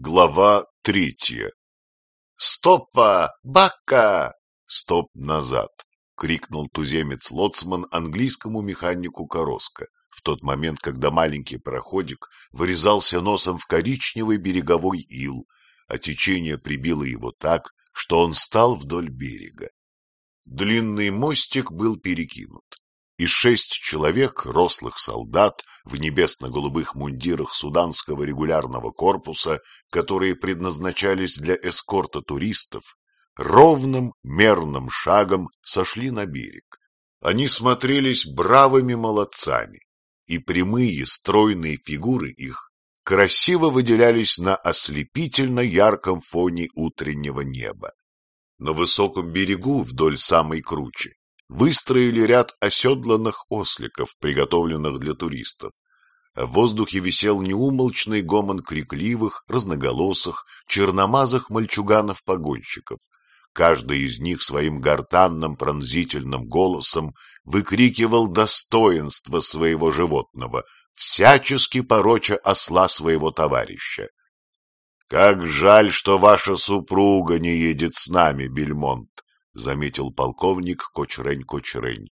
Глава третья. «Стопа! Бака!» «Стоп назад!» — крикнул туземец-лоцман английскому механику Короска в тот момент, когда маленький пароходик вырезался носом в коричневый береговой ил, а течение прибило его так, что он стал вдоль берега. Длинный мостик был перекинут и шесть человек, рослых солдат, в небесно-голубых мундирах суданского регулярного корпуса, которые предназначались для эскорта туристов, ровным мерным шагом сошли на берег. Они смотрелись бравыми молодцами, и прямые стройные фигуры их красиво выделялись на ослепительно ярком фоне утреннего неба. На высоком берегу вдоль самой кручи выстроили ряд оседланных осликов, приготовленных для туристов. В воздухе висел неумолчный гомон крикливых, разноголосых, черномазых мальчуганов-погонщиков. Каждый из них своим гортанным пронзительным голосом выкрикивал достоинство своего животного, всячески пороча осла своего товарища. — Как жаль, что ваша супруга не едет с нами, Бельмонт, заметил полковник Кочрень-Кочрень.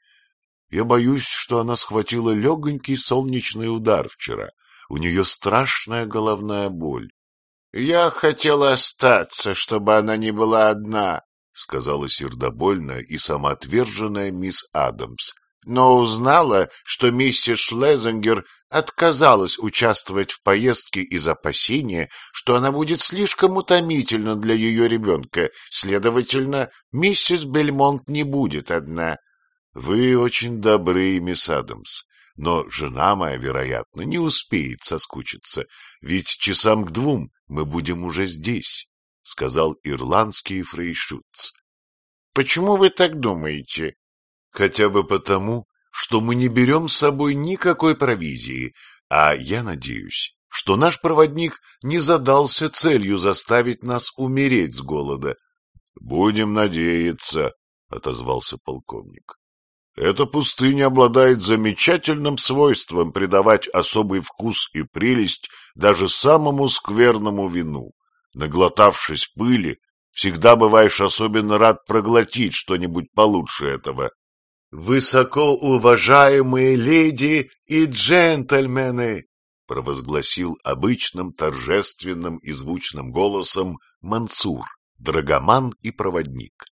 Я боюсь, что она схватила легонький солнечный удар вчера. У нее страшная головная боль. — Я хотела остаться, чтобы она не была одна, — сказала сердобольная и самоотверженная мисс Адамс но узнала, что миссис Шлезингер отказалась участвовать в поездке из опасения, что она будет слишком утомительна для ее ребенка, следовательно, миссис Бельмонт не будет одна. — Вы очень добры, мисс Адамс, но жена моя, вероятно, не успеет соскучиться, ведь часам к двум мы будем уже здесь, — сказал ирландский фрейшутц. — Почему вы так думаете? Хотя бы потому, что мы не берем с собой никакой провизии, а я надеюсь, что наш проводник не задался целью заставить нас умереть с голода. — Будем надеяться, — отозвался полковник. Эта пустыня обладает замечательным свойством придавать особый вкус и прелесть даже самому скверному вину. Наглотавшись пыли, всегда бываешь особенно рад проглотить что-нибудь получше этого. «Высоко уважаемые леди и джентльмены!» провозгласил обычным торжественным и звучным голосом Мансур, драгоман и проводник.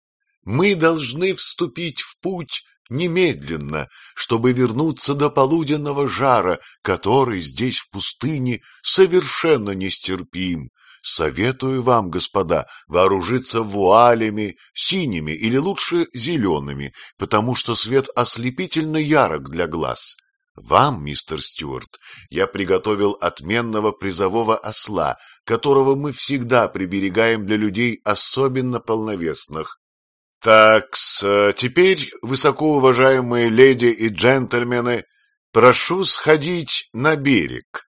«Мы должны вступить в путь немедленно, чтобы вернуться до полуденного жара, который здесь в пустыне совершенно нестерпим, Советую вам, господа, вооружиться вуалями, синими или лучше зелеными, потому что свет ослепительно ярок для глаз. Вам, мистер Стюарт, я приготовил отменного призового осла, которого мы всегда приберегаем для людей особенно полновесных. так теперь, высокоуважаемые леди и джентльмены, прошу сходить на берег.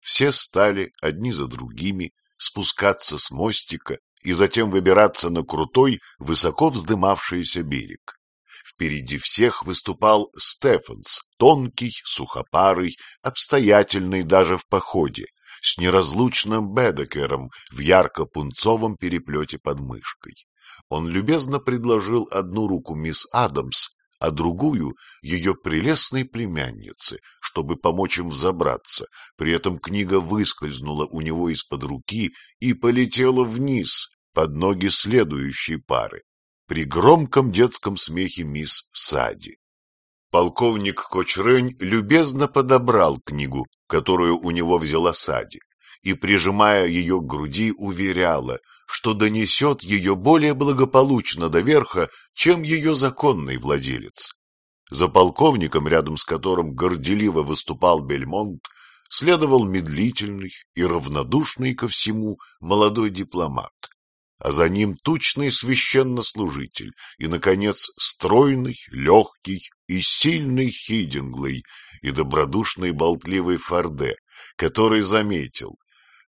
Все стали одни за другими спускаться с мостика и затем выбираться на крутой, высоко вздымавшийся берег. Впереди всех выступал Стефанс, тонкий, сухопарый, обстоятельный даже в походе, с неразлучным Бедекером в ярко-пунцовом переплете под мышкой. Он любезно предложил одну руку мисс Адамс, а другую — ее прелестной племяннице, чтобы помочь им взобраться. При этом книга выскользнула у него из-под руки и полетела вниз, под ноги следующей пары, при громком детском смехе мисс Сади. Полковник Кочрень любезно подобрал книгу, которую у него взяла Сади, и, прижимая ее к груди, уверяла, что донесет ее более благополучно до верха, чем ее законный владелец. За полковником, рядом с которым горделиво выступал Бельмонт, следовал медлительный и равнодушный ко всему молодой дипломат, а за ним тучный священнослужитель и, наконец, стройный, легкий и сильный Хидинглей и добродушный болтливый Форде, который заметил,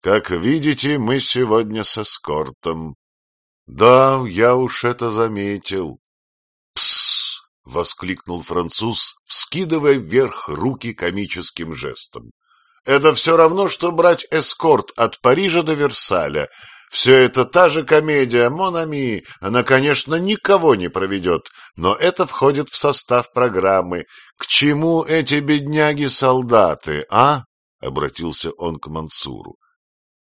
как видите, мы сегодня с эскортом. Да, я уж это заметил. Пс! воскликнул француз, вскидывая вверх руки комическим жестом. Это все равно, что брать эскорт от Парижа до Версаля. Все это та же комедия, Монами. Она, конечно, никого не проведет, но это входит в состав программы. К чему эти бедняги-солдаты, а? Обратился он к Мансуру.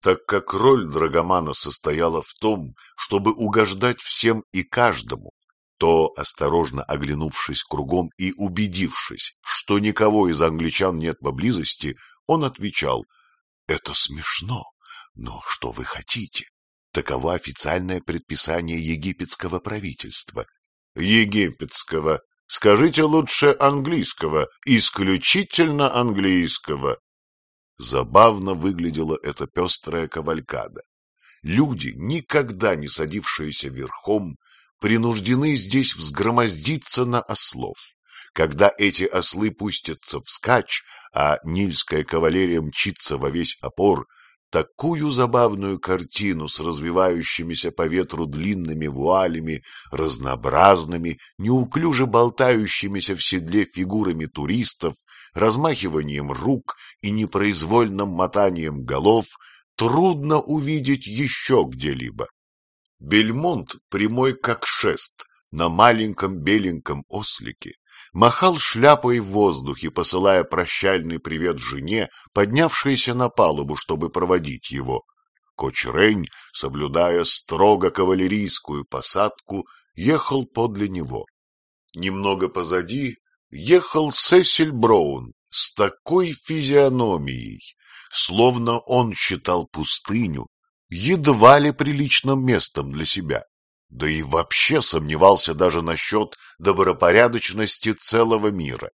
Так как роль Драгомана состояла в том, чтобы угождать всем и каждому, то, осторожно оглянувшись кругом и убедившись, что никого из англичан нет поблизости, он отвечал, «Это смешно, но что вы хотите? Таково официальное предписание египетского правительства». «Египетского. Скажите лучше английского, исключительно английского». Забавно выглядела эта пестрая кавалькада. Люди, никогда не садившиеся верхом, принуждены здесь взгромоздиться на ослов. Когда эти ослы пустятся вскачь, а нильская кавалерия мчится во весь опор, такую забавную картину с развивающимися по ветру длинными вуалями, разнообразными, неуклюже болтающимися в седле фигурами туристов, размахиванием рук и непроизвольным мотанием голов, трудно увидеть еще где-либо. Бельмонт, прямой как шест, на маленьком беленьком ослике, махал шляпой в воздухе, посылая прощальный привет жене, поднявшейся на палубу, чтобы проводить его. Кочрень, соблюдая строго кавалерийскую посадку, ехал подле него. Немного позади ехал Сесиль Браун с такой физиономией, словно он считал пустыню едва ли приличным местом для себя, да и вообще сомневался даже насчет добропорядочности целого мира.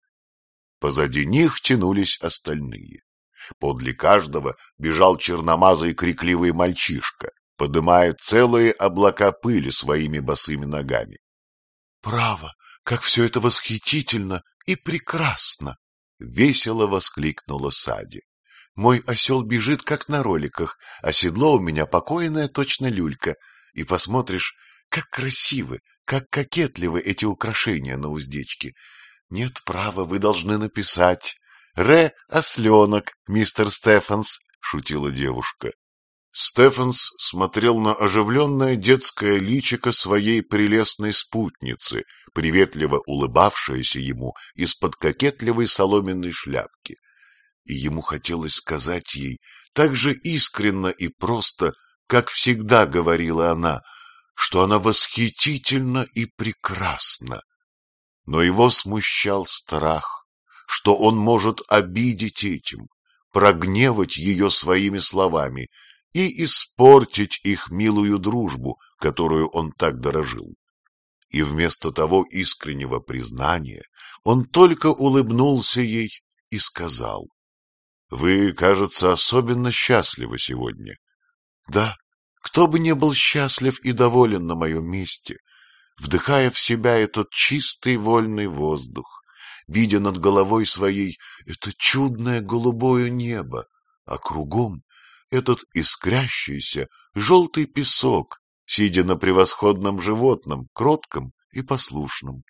Позади них тянулись остальные. Подле каждого бежал черномазый крикливый мальчишка, подымая целые облака пыли своими босыми ногами. — Право, как все это восхитительно и прекрасно! — весело воскликнула Сади. Мой осел бежит, как на роликах, а седло у меня покойное, точно люлька. И посмотришь, как красивы, как кокетливы эти украшения на уздечке. Нет права, вы должны написать. «Ре — осленок, мистер Стефанс», — шутила девушка. Стефанс смотрел на оживленное детское личико своей прелестной спутницы, приветливо улыбавшееся ему из-под кокетливой соломенной шляпки и ему хотелось сказать ей так же искренно и просто, как всегда говорила она, что она восхитительна и прекрасна. Но его смущал страх, что он может обидеть этим, прогневать ее своими словами и испортить их милую дружбу, которую он так дорожил. И вместо того искреннего признания он только улыбнулся ей и сказал, вы, кажется, особенно счастливы сегодня. Да, кто бы не был счастлив и доволен на моем месте, вдыхая в себя этот чистый вольный воздух, видя над головой своей это чудное голубое небо, а кругом этот искрящийся желтый песок, сидя на превосходном животном, кротком и послушном.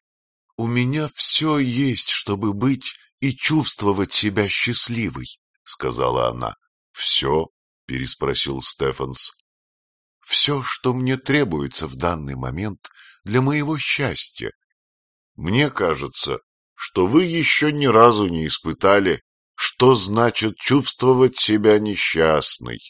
У меня все есть, чтобы быть и чувствовать себя счастливой. — сказала она. — Все? — переспросил Стефанс. — Все, что мне требуется в данный момент для моего счастья. Мне кажется, что вы еще ни разу не испытали, что значит чувствовать себя несчастной.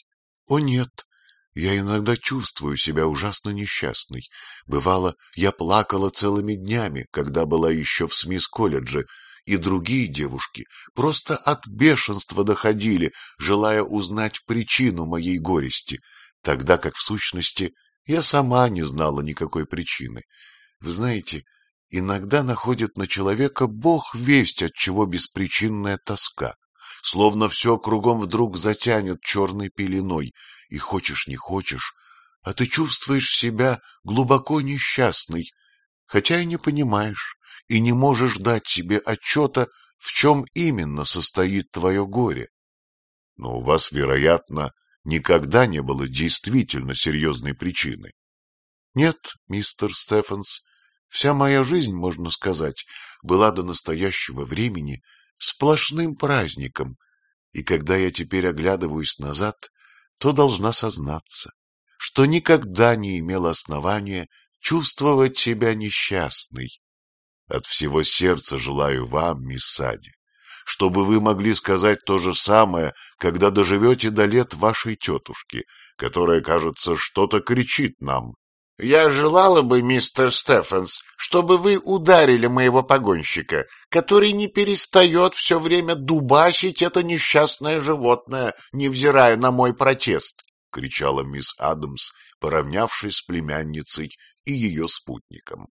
О нет, я иногда чувствую себя ужасно несчастной. Бывало, я плакала целыми днями, когда была еще в СМИС-колледже, и другие девушки просто от бешенства доходили, желая узнать причину моей горести, тогда как в сущности я сама не знала никакой причины. Вы знаете, иногда находит на человека бог весть, от чего беспричинная тоска, словно все кругом вдруг затянет черной пеленой, и хочешь не хочешь, а ты чувствуешь себя глубоко несчастной, хотя и не понимаешь, и не можешь дать себе отчета, в чем именно состоит твое горе. Но у вас, вероятно, никогда не было действительно серьезной причины. Нет, мистер Стефанс, вся моя жизнь, можно сказать, была до настоящего времени сплошным праздником. И когда я теперь оглядываюсь назад, то должна сознаться, что никогда не имела основания чувствовать себя несчастной. От всего сердца желаю вам, мисс Сади, чтобы вы могли сказать то же самое, когда доживете до лет вашей тетушки, которая, кажется, что-то кричит нам. Я желала бы, мистер Стефенс, чтобы вы ударили моего погонщика, который не перестает все время дубасить это несчастное животное, невзирая на мой протест, — кричала мисс Адамс, поравнявшись с племянницей и ее спутником.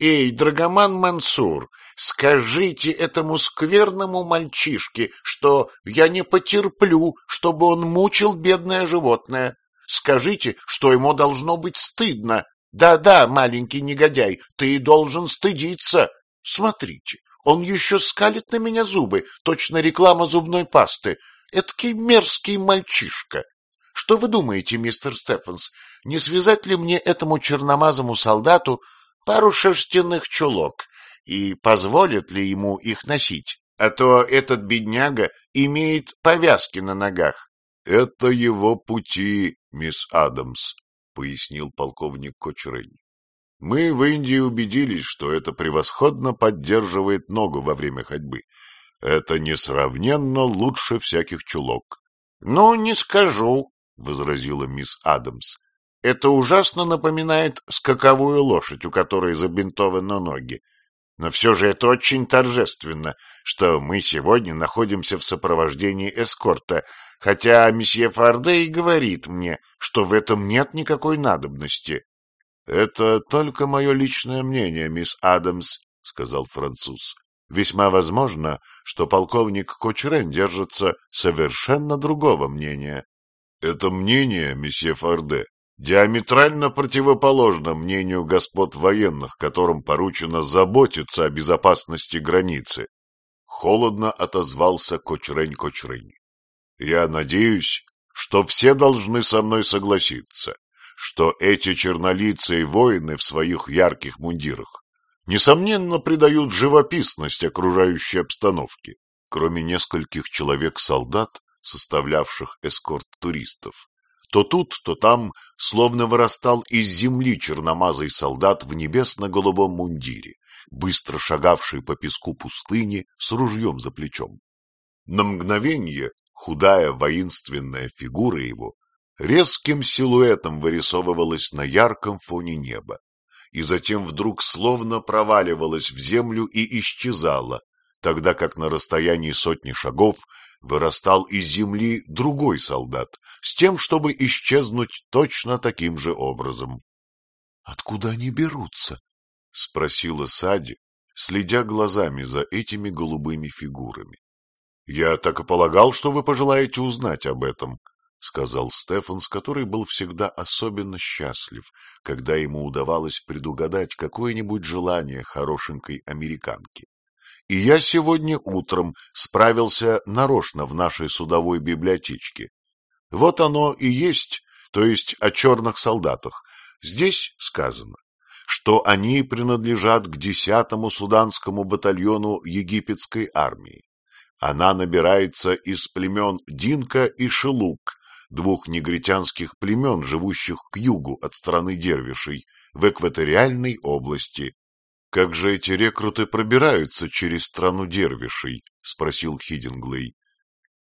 «Эй, Драгоман Мансур, скажите этому скверному мальчишке, что я не потерплю, чтобы он мучил бедное животное. Скажите, что ему должно быть стыдно. Да-да, маленький негодяй, ты должен стыдиться. Смотрите, он еще скалит на меня зубы, точно реклама зубной пасты. Эдакий мерзкий мальчишка. Что вы думаете, мистер Стефенс, не связать ли мне этому черномазому солдату пару шерстяных чулок, и позволят ли ему их носить, а то этот бедняга имеет повязки на ногах. — Это его пути, мисс Адамс, — пояснил полковник Кочрень. — Мы в Индии убедились, что это превосходно поддерживает ногу во время ходьбы. Это несравненно лучше всяких чулок. — Ну, не скажу, — возразила мисс Адамс. Это ужасно напоминает скаковую лошадь, у которой забинтованы ноги. Но все же это очень торжественно, что мы сегодня находимся в сопровождении эскорта, хотя месье Фарде и говорит мне, что в этом нет никакой надобности. — Это только мое личное мнение, мисс Адамс, — сказал француз. — Весьма возможно, что полковник Кочрен держится совершенно другого мнения. — Это мнение, месье Фарде, диаметрально противоположно мнению господ военных, которым поручено заботиться о безопасности границы. Холодно отозвался Кочрень-Кочрень. Я надеюсь, что все должны со мной согласиться, что эти чернолицые воины в своих ярких мундирах несомненно придают живописность окружающей обстановке, кроме нескольких человек-солдат, составлявших эскорт туристов. То тут, то там, словно вырастал из земли черномазый солдат в небесно-голубом мундире, быстро шагавший по песку пустыни с ружьем за плечом. На мгновение худая воинственная фигура его резким силуэтом вырисовывалась на ярком фоне неба, и затем вдруг словно проваливалась в землю и исчезала, тогда как на расстоянии сотни шагов вырастал из земли другой солдат, с тем, чтобы исчезнуть точно таким же образом. — Откуда они берутся? — спросила Сади, следя глазами за этими голубыми фигурами. — Я так и полагал, что вы пожелаете узнать об этом, — сказал Стефанс, который был всегда особенно счастлив, когда ему удавалось предугадать какое-нибудь желание хорошенькой американки. И я сегодня утром справился нарочно в нашей судовой библиотечке. Вот оно и есть, то есть о черных солдатах. Здесь сказано, что они принадлежат к десятому суданскому батальону египетской армии. Она набирается из племен Динка и Шелук, двух негритянских племен, живущих к югу от страны Дервишей, в экваториальной области как же эти рекруты пробираются через страну дервишей? — спросил Хидинглей. —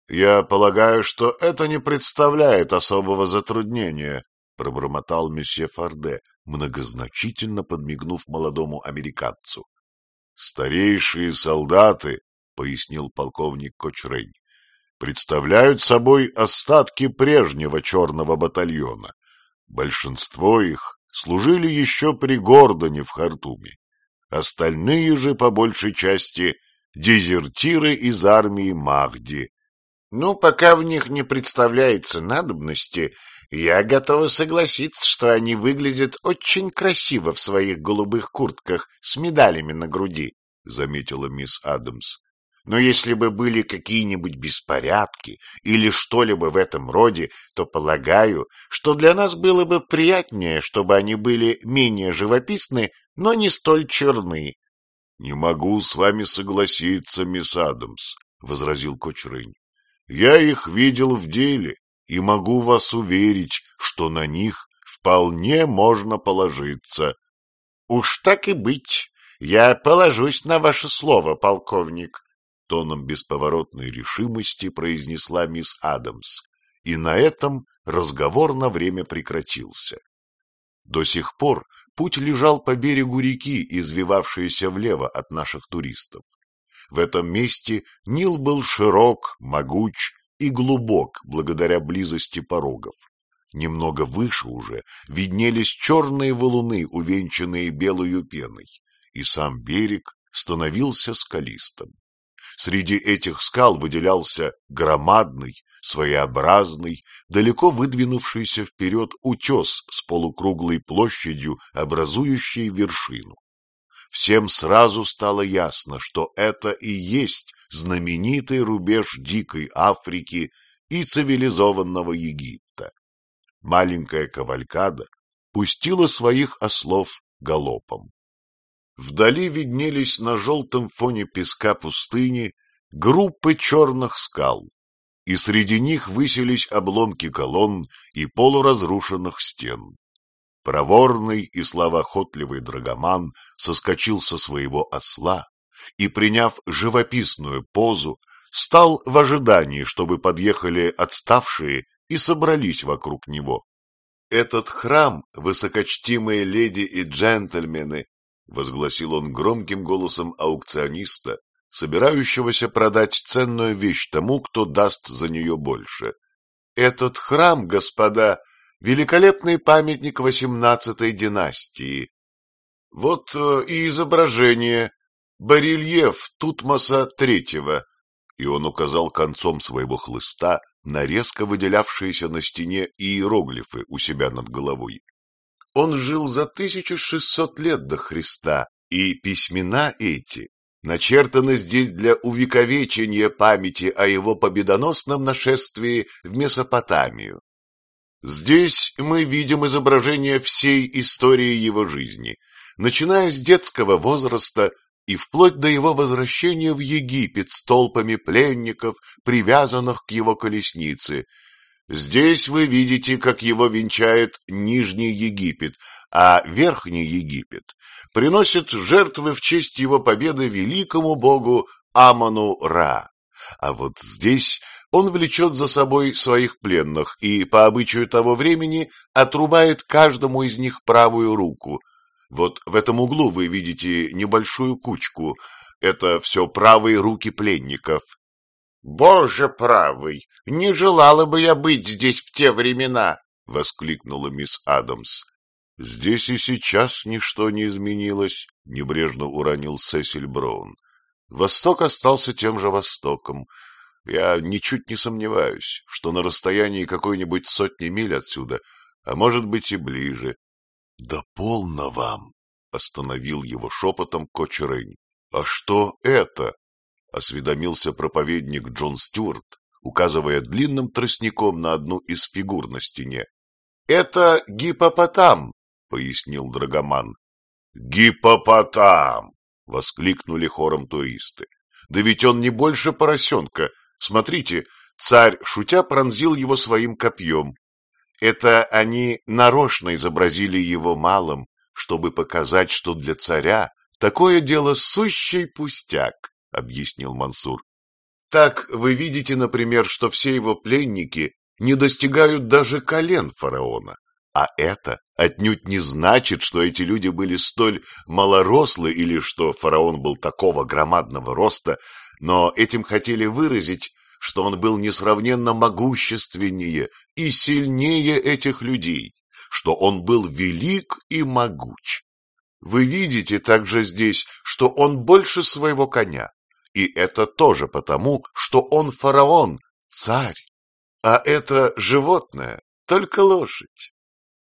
Я полагаю, что это не представляет особого затруднения, — пробормотал месье Фарде, многозначительно подмигнув молодому американцу. — Старейшие солдаты, — пояснил полковник Кочрень, — представляют собой остатки прежнего черного батальона. Большинство их служили еще при Гордоне в Хартуме. Остальные же, по большей части, дезертиры из армии Махди. Ну, пока в них не представляется надобности, я готова согласиться, что они выглядят очень красиво в своих голубых куртках с медалями на груди, — заметила мисс Адамс. Но если бы были какие-нибудь беспорядки или что-либо в этом роде, то полагаю, что для нас было бы приятнее, чтобы они были менее живописны, но не столь черны. — Не могу с вами согласиться, мисс Адамс, — возразил Кочрынь. Я их видел в деле и могу вас уверить, что на них вполне можно положиться. — Уж так и быть, я положусь на ваше слово, полковник, — тоном бесповоротной решимости произнесла мисс Адамс, и на этом разговор на время прекратился. До сих пор путь лежал по берегу реки, извивавшейся влево от наших туристов. В этом месте Нил был широк, могуч и глубок благодаря близости порогов. Немного выше уже виднелись черные валуны, увенчанные белую пеной, и сам берег становился скалистым. Среди этих скал выделялся громадный, своеобразный, далеко выдвинувшийся вперед утес с полукруглой площадью, образующей вершину всем сразу стало ясно, что это и есть знаменитый рубеж дикой Африки и цивилизованного Египта. Маленькая кавалькада пустила своих ослов галопом. Вдали виднелись на желтом фоне песка пустыни группы черных скал, и среди них высились обломки колонн и полуразрушенных стен. Проворный и славоохотливый драгоман соскочил со своего осла и, приняв живописную позу, стал в ожидании, чтобы подъехали отставшие и собрались вокруг него. «Этот храм, высокочтимые леди и джентльмены», — возгласил он громким голосом аукциониста, собирающегося продать ценную вещь тому, кто даст за нее больше. «Этот храм, господа, — великолепный памятник XVIII династии. Вот э, и изображение, барельеф Тутмоса III, и он указал концом своего хлыста на резко выделявшиеся на стене иероглифы у себя над головой. Он жил за 1600 лет до Христа, и письмена эти начертаны здесь для увековечения памяти о его победоносном нашествии в Месопотамию. Здесь мы видим изображение всей истории его жизни, начиная с детского возраста и вплоть до его возвращения в Египет с толпами пленников, привязанных к его колеснице. Здесь вы видите, как его венчает Нижний Египет, а Верхний Египет приносит жертвы в честь его победы великому богу Амону-Ра. А вот здесь он влечет за собой своих пленных и, по обычаю того времени, отрубает каждому из них правую руку. Вот в этом углу вы видите небольшую кучку. Это все правые руки пленников. — Боже правый! Не желала бы я быть здесь в те времена! — воскликнула мисс Адамс. — Здесь и сейчас ничто не изменилось, — небрежно уронил Сесиль Браун. Восток остался тем же Востоком, я ничуть не сомневаюсь, что на расстоянии какой-нибудь сотни миль отсюда, а может быть и ближе. — Да полно вам! — остановил его шепотом Кочерень. — А что это? — осведомился проповедник Джон Стюарт, указывая длинным тростником на одну из фигур на стене. — Это гипопотам, — пояснил Драгоман. — Гипопотам! — воскликнули хором туристы. — Да ведь он не больше поросенка, Смотрите, царь, шутя, пронзил его своим копьем. Это они нарочно изобразили его малым, чтобы показать, что для царя такое дело сущий пустяк, — объяснил Мансур. Так вы видите, например, что все его пленники не достигают даже колен фараона. А это отнюдь не значит, что эти люди были столь малорослы или что фараон был такого громадного роста, но этим хотели выразить, что он был несравненно могущественнее и сильнее этих людей, что он был велик и могуч. Вы видите также здесь, что он больше своего коня, и это тоже потому, что он фараон, царь, а это животное, только лошадь.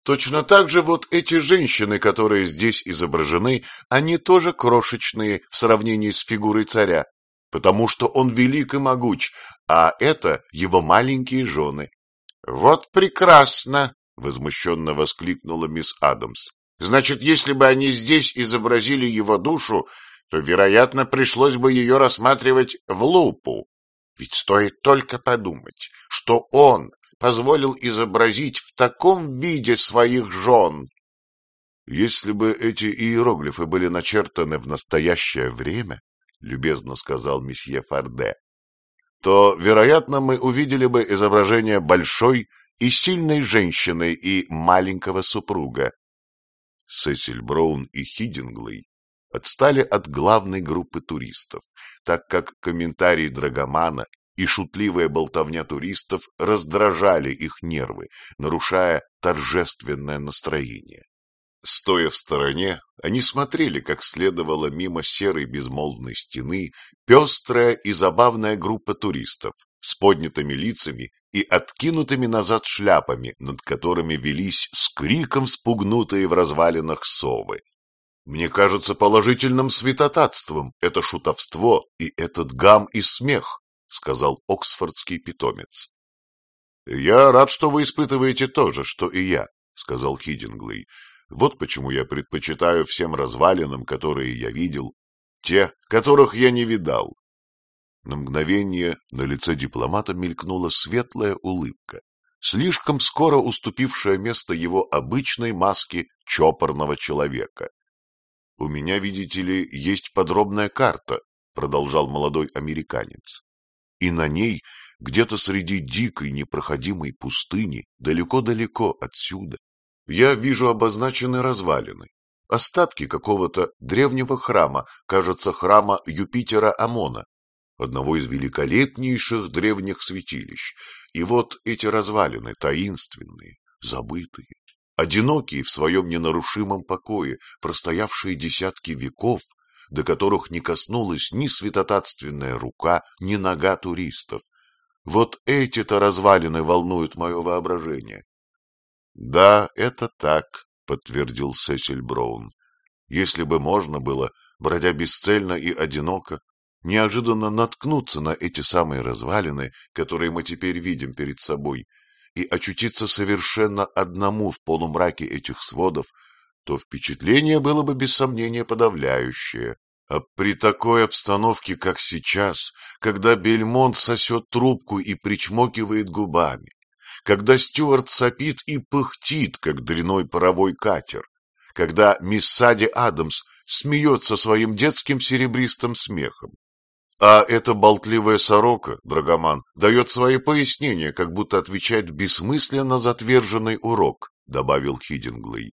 Точно так же вот эти женщины, которые здесь изображены, они тоже крошечные в сравнении с фигурой царя, потому что он велик и могуч, а это его маленькие жены. — Вот прекрасно! — возмущенно воскликнула мисс Адамс. — Значит, если бы они здесь изобразили его душу, то, вероятно, пришлось бы ее рассматривать в лупу. Ведь стоит только подумать, что он позволил изобразить в таком виде своих жен. Если бы эти иероглифы были начертаны в настоящее время, любезно сказал месье Фарде, то, вероятно, мы увидели бы изображение большой и сильной женщины и маленького супруга. Сесиль Браун и Хидинглей отстали от главной группы туристов, так как комментарии Драгомана и шутливая болтовня туристов раздражали их нервы, нарушая торжественное настроение. Стоя в стороне, они смотрели, как следовала мимо серой безмолвной стены пестрая и забавная группа туристов с поднятыми лицами и откинутыми назад шляпами, над которыми велись с криком спугнутые в развалинах совы. Мне кажется положительным святотатством это шутовство и этот гам и смех, сказал оксфордский питомец. Я рад, что вы испытываете то же, что и я, сказал Хидинглей. Вот почему я предпочитаю всем развалинам, которые я видел, те, которых я не видал. На мгновение на лице дипломата мелькнула светлая улыбка, слишком скоро уступившая место его обычной маске чопорного человека. — У меня, видите ли, есть подробная карта, — продолжал молодой американец. И на ней, где-то среди дикой непроходимой пустыни, далеко-далеко отсюда, я вижу обозначены развалины, остатки какого-то древнего храма, кажется, храма Юпитера Амона, одного из великолепнейших древних святилищ. И вот эти развалины, таинственные, забытые, одинокие в своем ненарушимом покое, простоявшие десятки веков, до которых не коснулась ни святотатственная рука, ни нога туристов. Вот эти-то развалины волнуют мое воображение. — Да, это так, — подтвердил Сесиль Браун. — Если бы можно было, бродя бесцельно и одиноко, неожиданно наткнуться на эти самые развалины, которые мы теперь видим перед собой, и очутиться совершенно одному в полумраке этих сводов, то впечатление было бы без сомнения подавляющее. А при такой обстановке, как сейчас, когда Бельмонт сосет трубку и причмокивает губами, когда Стюарт сопит и пыхтит, как дряной паровой катер, когда мисс Сади Адамс смеется своим детским серебристым смехом, а эта болтливая сорока, Драгоман, дает свои пояснения, как будто отвечает бессмысленно затверженный урок, — добавил Хидинглей.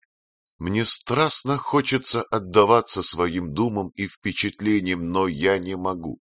Мне страстно хочется отдаваться своим думам и впечатлениям, но я не могу.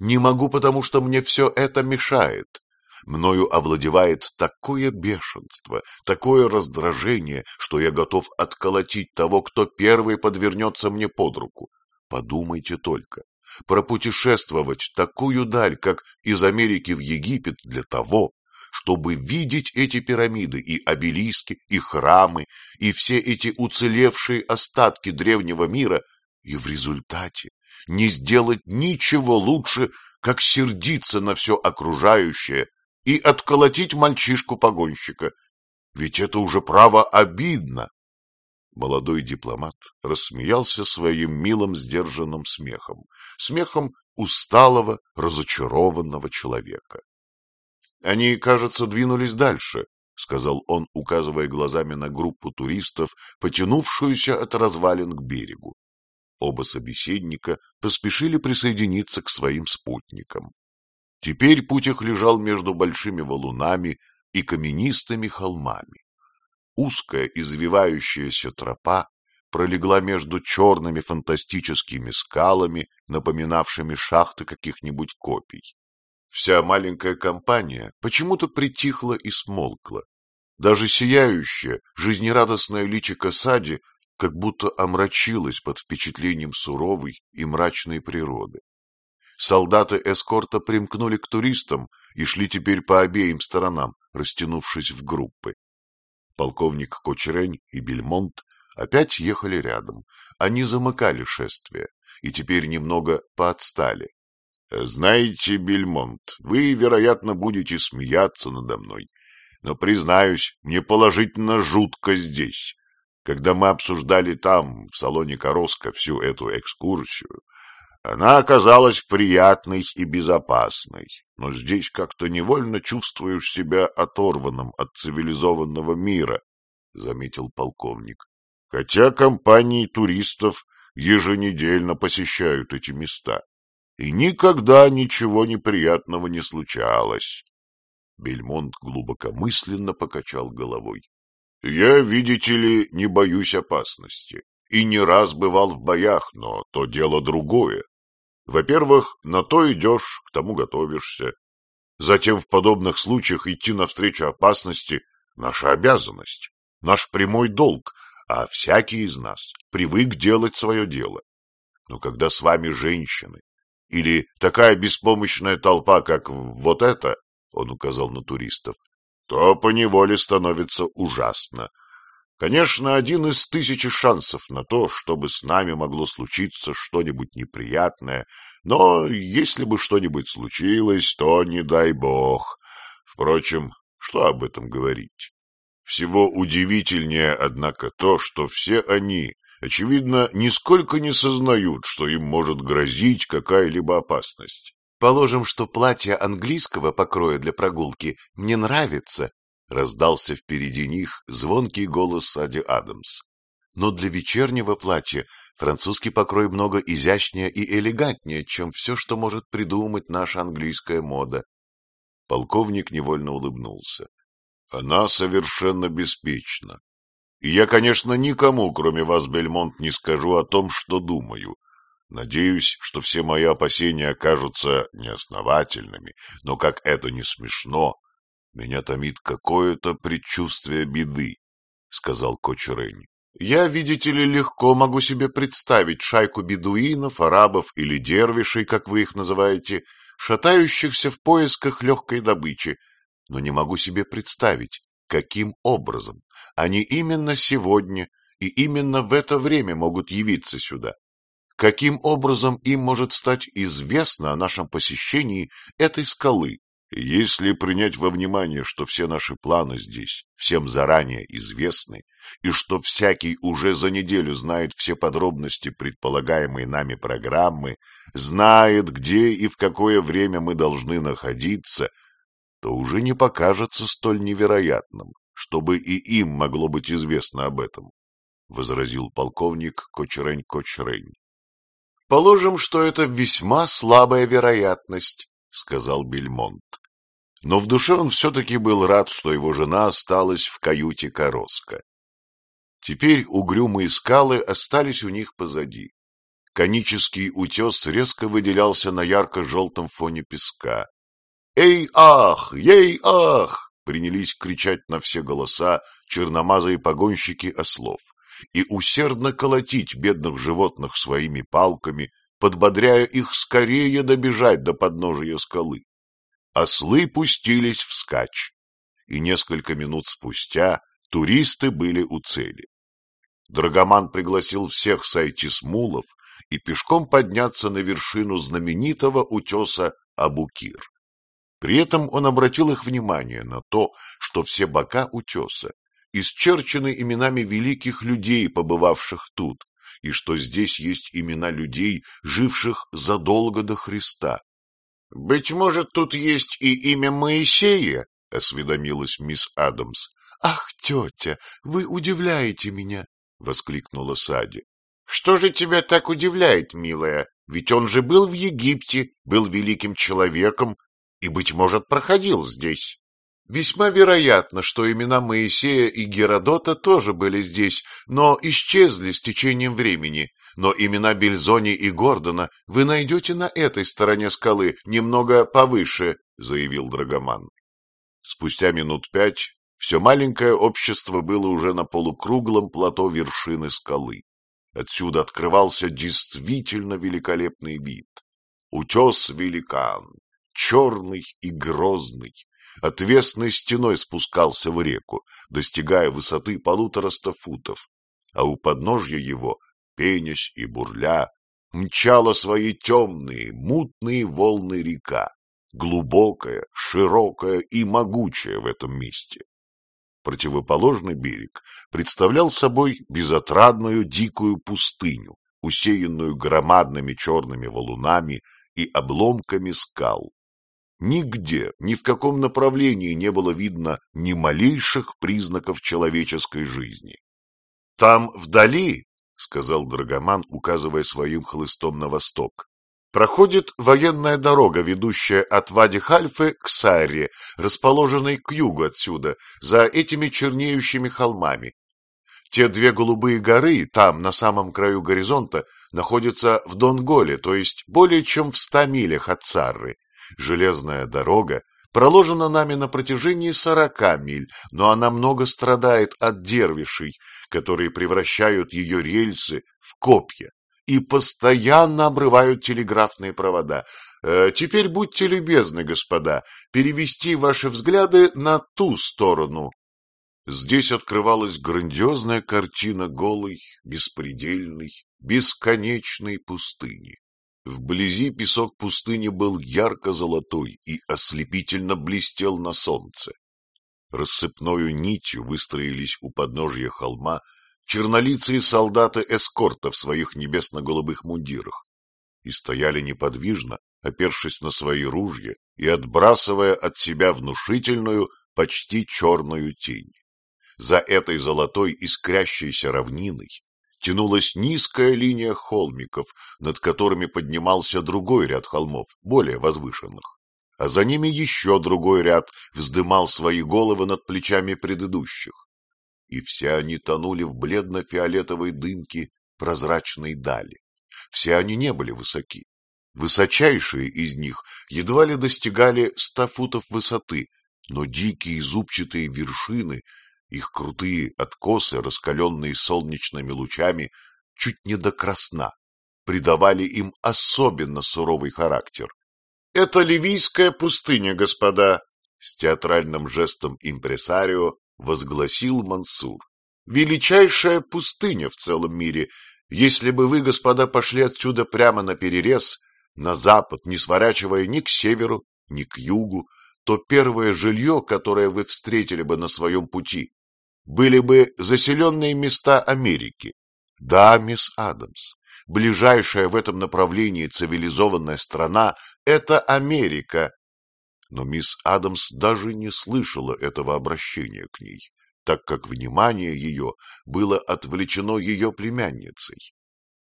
Не могу, потому что мне все это мешает. Мною овладевает такое бешенство, такое раздражение, что я готов отколотить того, кто первый подвернется мне под руку. Подумайте только, пропутешествовать такую даль, как из Америки в Египет, для того, чтобы видеть эти пирамиды и обелиски, и храмы, и все эти уцелевшие остатки древнего мира, и в результате не сделать ничего лучше, как сердиться на все окружающее и отколотить мальчишку-погонщика. Ведь это уже право обидно. Молодой дипломат рассмеялся своим милым сдержанным смехом, смехом усталого, разочарованного человека. Они, кажется, двинулись дальше, — сказал он, указывая глазами на группу туристов, потянувшуюся от развалин к берегу. Оба собеседника поспешили присоединиться к своим спутникам. Теперь путь их лежал между большими валунами и каменистыми холмами. Узкая извивающаяся тропа пролегла между черными фантастическими скалами, напоминавшими шахты каких-нибудь копий. Вся маленькая компания почему-то притихла и смолкла. Даже сияющая, жизнерадостная личико Сади как будто омрачилась под впечатлением суровой и мрачной природы. Солдаты эскорта примкнули к туристам и шли теперь по обеим сторонам, растянувшись в группы. Полковник Кочерень и Бельмонт опять ехали рядом. Они замыкали шествие и теперь немного поотстали. — Знаете, Бельмонт, вы, вероятно, будете смеяться надо мной, но, признаюсь, мне положительно жутко здесь. Когда мы обсуждали там, в салоне Короска, всю эту экскурсию, она оказалась приятной и безопасной. но здесь как-то невольно чувствуешь себя оторванным от цивилизованного мира, — заметил полковник. Хотя компании туристов еженедельно посещают эти места, и никогда ничего неприятного не случалось. Бельмонт глубокомысленно покачал головой. — Я, видите ли, не боюсь опасности, и не раз бывал в боях, но то дело другое. Во-первых, на то идешь, к тому готовишься. Затем в подобных случаях идти навстречу опасности — наша обязанность, наш прямой долг, а всякий из нас привык делать свое дело. Но когда с вами женщины или такая беспомощная толпа, как вот эта, он указал на туристов, то поневоле становится ужасно. Конечно, один из тысячи шансов на то, чтобы с нами могло случиться что-нибудь неприятное, но если бы что-нибудь случилось, то не дай бог. Впрочем, что об этом говорить? Всего удивительнее, однако, то, что все они, очевидно, нисколько не сознают, что им может грозить какая-либо опасность. Положим, что платье английского покроя для прогулки мне нравится, Раздался впереди них звонкий голос Сади Адамс. Но для вечернего платья французский покрой много изящнее и элегантнее, чем все, что может придумать наша английская мода. Полковник невольно улыбнулся. Она совершенно беспечна. И я, конечно, никому, кроме вас, Бельмонт, не скажу о том, что думаю. Надеюсь, что все мои опасения окажутся неосновательными, но как это не смешно, меня томит какое-то предчувствие беды, — сказал Кочерень. Я, видите ли, легко могу себе представить шайку бедуинов, арабов или дервишей, как вы их называете, шатающихся в поисках легкой добычи, но не могу себе представить, каким образом они именно сегодня и именно в это время могут явиться сюда. Каким образом им может стать известно о нашем посещении этой скалы, если принять во внимание, что все наши планы здесь всем заранее известны, и что всякий уже за неделю знает все подробности предполагаемой нами программы, знает, где и в какое время мы должны находиться, то уже не покажется столь невероятным, чтобы и им могло быть известно об этом, — возразил полковник Кочерень-Кочерень. — Положим, что это весьма слабая вероятность, — сказал Бельмонт. Но в душе он все-таки был рад, что его жена осталась в каюте Короска. Теперь угрюмые скалы остались у них позади. Конический утес резко выделялся на ярко-желтом фоне песка. «Эй, ах! Ей, ах!» принялись кричать на все голоса черномазые погонщики ослов и усердно колотить бедных животных своими палками, подбодряя их скорее добежать до подножия скалы. Ослы пустились вскачь, и несколько минут спустя туристы были у цели. Драгоман пригласил всех сойти с мулов и пешком подняться на вершину знаменитого утеса Абукир. При этом он обратил их внимание на то, что все бока утеса исчерчены именами великих людей, побывавших тут, и что здесь есть имена людей, живших задолго до Христа. — Быть может, тут есть и имя Моисея? — осведомилась мисс Адамс. — Ах, тетя, вы удивляете меня! — воскликнула Сади. — Что же тебя так удивляет, милая? Ведь он же был в Египте, был великим человеком и, быть может, проходил здесь. Весьма вероятно, что имена Моисея и Геродота тоже были здесь, но исчезли с течением времени. Но имена Бельзони и Гордона вы найдете на этой стороне скалы, немного повыше, — заявил Драгоман. Спустя минут пять все маленькое общество было уже на полукруглом плато вершины скалы. Отсюда открывался действительно великолепный вид. Утес-великан, черный и грозный, отвесной стеной спускался в реку, достигая высоты полутораста футов, а у подножья его, пенясь и бурля, мчала свои темные, мутные волны река, глубокая, широкая и могучая в этом месте. Противоположный берег представлял собой безотрадную дикую пустыню, усеянную громадными черными валунами и обломками скал, Нигде, ни в каком направлении не было видно ни малейших признаков человеческой жизни. — Там вдали, — сказал Драгоман, указывая своим хлыстом на восток, — проходит военная дорога, ведущая от Вади-Хальфы к Сарре, расположенной к югу отсюда, за этими чернеющими холмами. Те две голубые горы, там, на самом краю горизонта, находятся в Донголе, то есть более чем в ста милях от Сарры. Железная дорога проложена нами на протяжении сорока миль, но она много страдает от дервишей, которые превращают ее рельсы в копья и постоянно обрывают телеграфные провода. Э, теперь будьте любезны, господа, перевести ваши взгляды на ту сторону. Здесь открывалась грандиозная картина голой, беспредельной, бесконечной пустыни. Вблизи песок пустыни был ярко-золотой и ослепительно блестел на солнце. Рассыпною нитью выстроились у подножья холма чернолицые солдаты эскорта в своих небесно-голубых мундирах и стояли неподвижно, опершись на свои ружья и отбрасывая от себя внушительную, почти черную тень. За этой золотой искрящейся равниной тянулась низкая линия холмиков, над которыми поднимался другой ряд холмов, более возвышенных. А за ними еще другой ряд вздымал свои головы над плечами предыдущих. И все они тонули в бледно-фиолетовой дымке прозрачной дали. Все они не были высоки. Высочайшие из них едва ли достигали ста футов высоты, но дикие зубчатые вершины их крутые откосы, раскаленные солнечными лучами, чуть не до красна, придавали им особенно суровый характер. — Это ливийская пустыня, господа! — с театральным жестом импресарио возгласил Мансур. — Величайшая пустыня в целом мире. Если бы вы, господа, пошли отсюда прямо на перерез, на запад, не сворачивая ни к северу, ни к югу, то первое жилье, которое вы встретили бы на своем пути, были бы заселенные места Америки. Да, мисс Адамс, ближайшая в этом направлении цивилизованная страна – это Америка. Но мисс Адамс даже не слышала этого обращения к ней, так как внимание ее было отвлечено ее племянницей.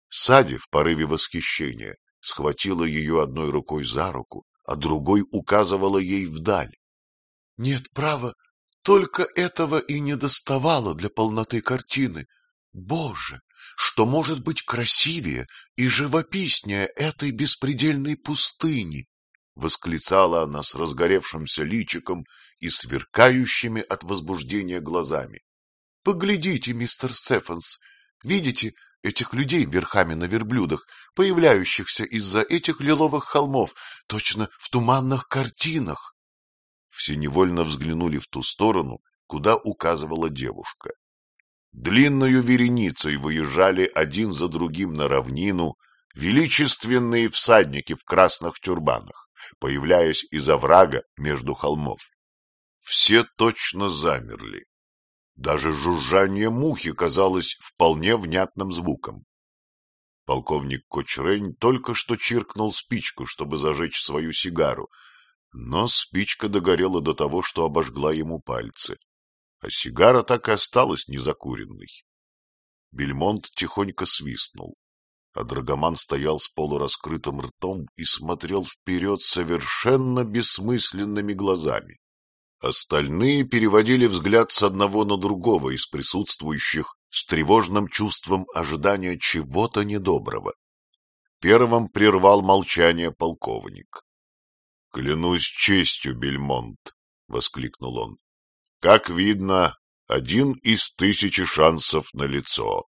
Сади в порыве восхищения схватила ее одной рукой за руку, а другой указывала ей вдаль. — Нет, право, только этого и не доставало для полноты картины. Боже, что может быть красивее и живописнее этой беспредельной пустыни? — восклицала она с разгоревшимся личиком и сверкающими от возбуждения глазами. — Поглядите, мистер Стефанс, видите этих людей верхами на верблюдах, появляющихся из-за этих лиловых холмов, точно в туманных картинах? Все невольно взглянули в ту сторону, куда указывала девушка. Длинною вереницей выезжали один за другим на равнину величественные всадники в красных тюрбанах, появляясь из оврага между холмов. Все точно замерли. Даже жужжание мухи казалось вполне внятным звуком. Полковник Кочрень только что чиркнул спичку, чтобы зажечь свою сигару, но спичка догорела до того, что обожгла ему пальцы, а сигара так и осталась незакуренной. Бельмонт тихонько свистнул, а Драгоман стоял с полураскрытым ртом и смотрел вперед совершенно бессмысленными глазами. Остальные переводили взгляд с одного на другого из присутствующих с тревожным чувством ожидания чего-то недоброго. Первым прервал молчание полковник. — Клянусь честью, Бельмонт, — воскликнул он. — Как видно, один из тысячи шансов на лицо.